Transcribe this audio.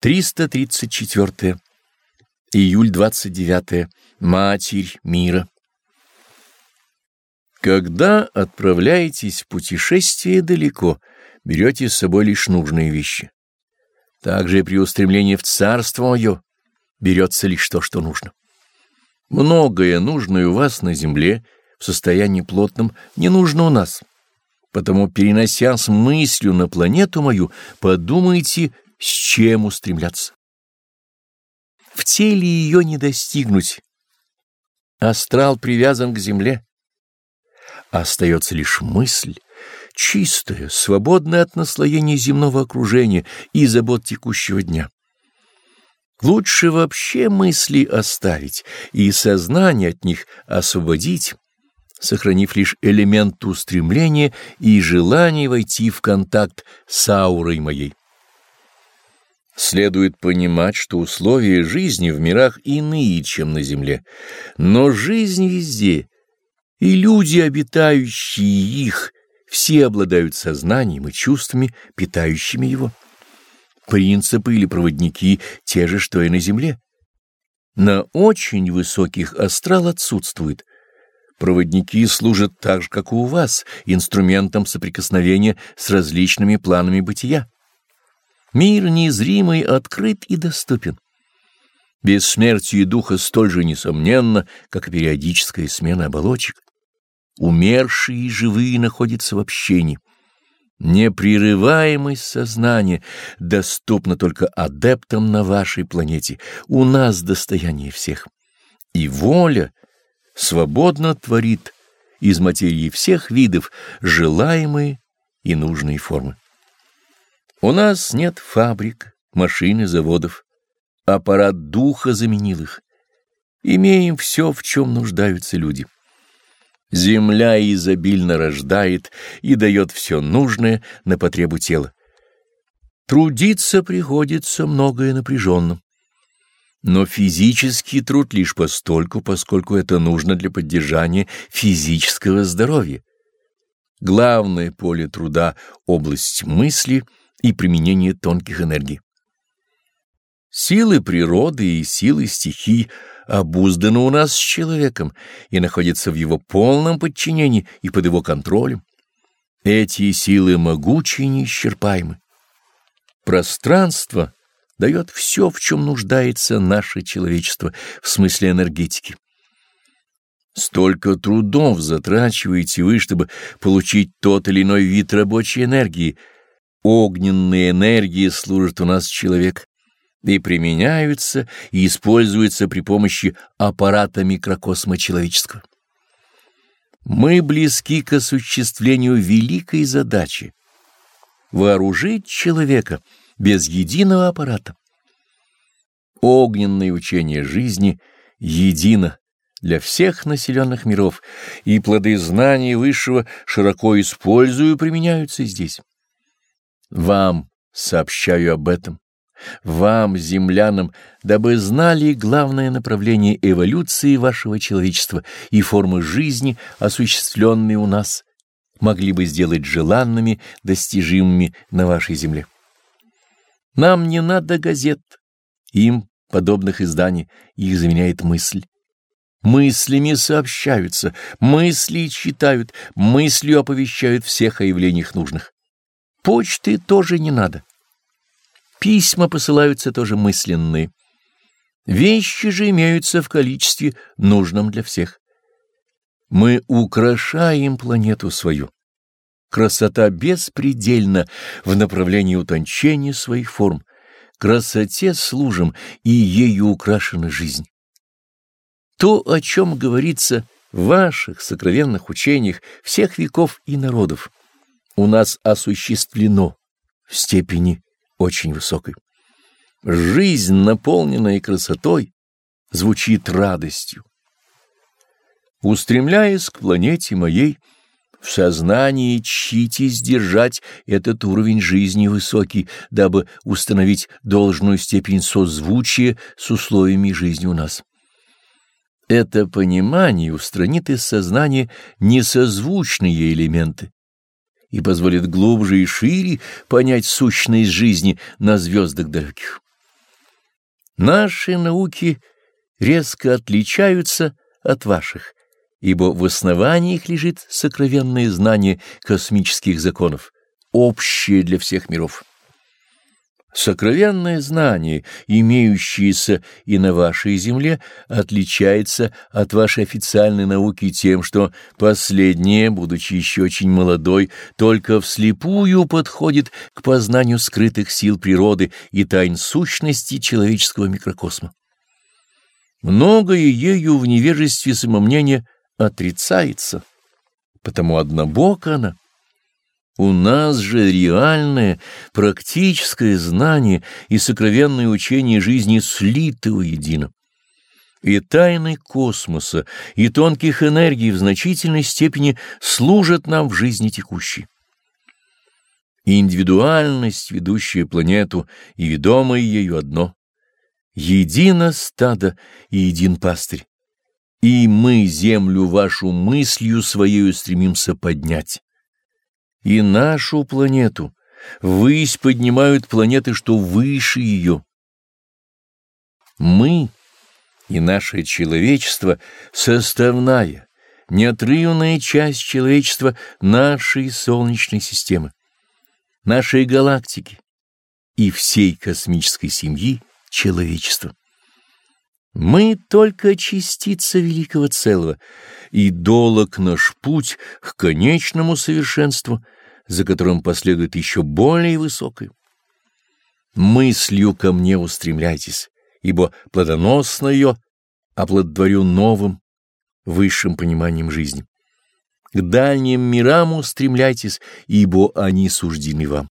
334. Июль 29. Матерь мира. Когда отправляетесь в путешествие далеко, берете с собой лишь нужные вещи. Также при устремлении в царство мое берется лишь то, что нужно. Многое нужное у вас на земле в состоянии плотном не нужно у нас. Потому, перенося с мыслью на планету мою, подумайте, с чем устремляться. В теле ее не достигнуть. Астрал привязан к земле. Остается лишь мысль, чистая, свободная от наслоения земного окружения и забот текущего дня. Лучше вообще мысли оставить и сознание от них освободить, сохранив лишь элемент устремления и желание войти в контакт с аурой моей. Следует понимать, что условия жизни в мирах иные, чем на Земле, но жизнь везде, и люди, обитающие их, все обладают сознанием и чувствами, питающими его. Принципы или проводники те же, что и на Земле. На очень высоких астрал отсутствует, Проводники служат так же, как и у вас, инструментом соприкосновения с различными планами бытия. Мир незримый открыт и доступен. Бессмертие духа столь же несомненно, как периодическая смена оболочек. Умершие и живые находятся в общении. Непрерываемость сознания доступна только адептам на вашей планете, у нас достояние всех. И воля — свободно творит из материи всех видов желаемые и нужные формы. У нас нет фабрик, машин и заводов. Аппарат духа заменил их. Имеем все, в чем нуждаются люди. Земля изобильно рождает и дает все нужное на потребу тела. Трудиться приходится многое напряженно. Но физический труд лишь постольку, поскольку это нужно для поддержания физического здоровья. Главное поле труда — область мысли и применение тонких энергий. Силы природы и силы стихий обузданы у нас с человеком и находятся в его полном подчинении и под его контролем. Эти силы могучи и неисчерпаемы. Пространство — дает все, в чем нуждается наше человечество в смысле энергетики. Столько трудов затрачиваете вы, чтобы получить тот или иной вид рабочей энергии. Огненные энергии служат у нас человек и применяются и используются при помощи аппарата микрокосма человеческого. Мы близки к осуществлению великой задачи — вооружить человека — без единого аппарата. Огненное учение жизни едино для всех населенных миров, и плоды знаний высшего широко использую и применяются здесь. Вам сообщаю об этом, вам, землянам, дабы знали главное направление эволюции вашего человечества и формы жизни, осуществленные у нас, могли бы сделать желанными, достижимыми на вашей земле. Нам не надо газет, им подобных изданий, их заменяет мысль. Мыслями сообщаются, мысли читают, мыслью оповещают всех о явлениях нужных. Почты тоже не надо. Письма посылаются тоже мысленные. Вещи же имеются в количестве нужном для всех. Мы украшаем планету свою. Красота беспредельна в направлении утончения своих форм. Красоте служим, и ею украшена жизнь. То, о чем говорится в ваших сокровенных учениях всех веков и народов, у нас осуществлено в степени очень высокой. Жизнь, наполненная красотой, звучит радостью. Устремляясь к планете моей, в сознании чтитесь держать этот уровень жизни высокий, дабы установить должную степень созвучия с условиями жизни у нас. Это понимание устранит из сознания несозвучные элементы и позволит глубже и шире понять сущность жизни на звездах далеких. Наши науки резко отличаются от ваших, ибо в основании их лежит сокровенное знание космических законов, общее для всех миров. Сокровенное знание, имеющееся и на вашей земле, отличается от вашей официальной науки тем, что последняя, будучи еще очень молодой, только вслепую подходит к познанию скрытых сил природы и тайн сущности человеческого микрокосма. Многое ею в невежестве самомнения отрицается, потому однобока она. У нас же реальное, практическое знание и сокровенное учение жизни слиты воедино. И тайны космоса, и тонких энергий в значительной степени служат нам в жизни текущей. Индивидуальность, ведущая планету, и ведомое ею одно — едино стадо и един пастырь. И мы землю вашу мыслью своею стремимся поднять. И нашу планету ввысь поднимают планеты, что выше ее. Мы и наше человечество — составная, неотрывная часть человечества нашей Солнечной системы, нашей галактики и всей космической семьи человечества. Мы только частица великого целого, и долог наш путь к конечному совершенству, за которым последует еще более высокое. Мыслью ко мне устремляйтесь, ибо плодоносно ее оплодотворю новым, высшим пониманием жизни. К дальним мирам устремляйтесь, ибо они суждены вам.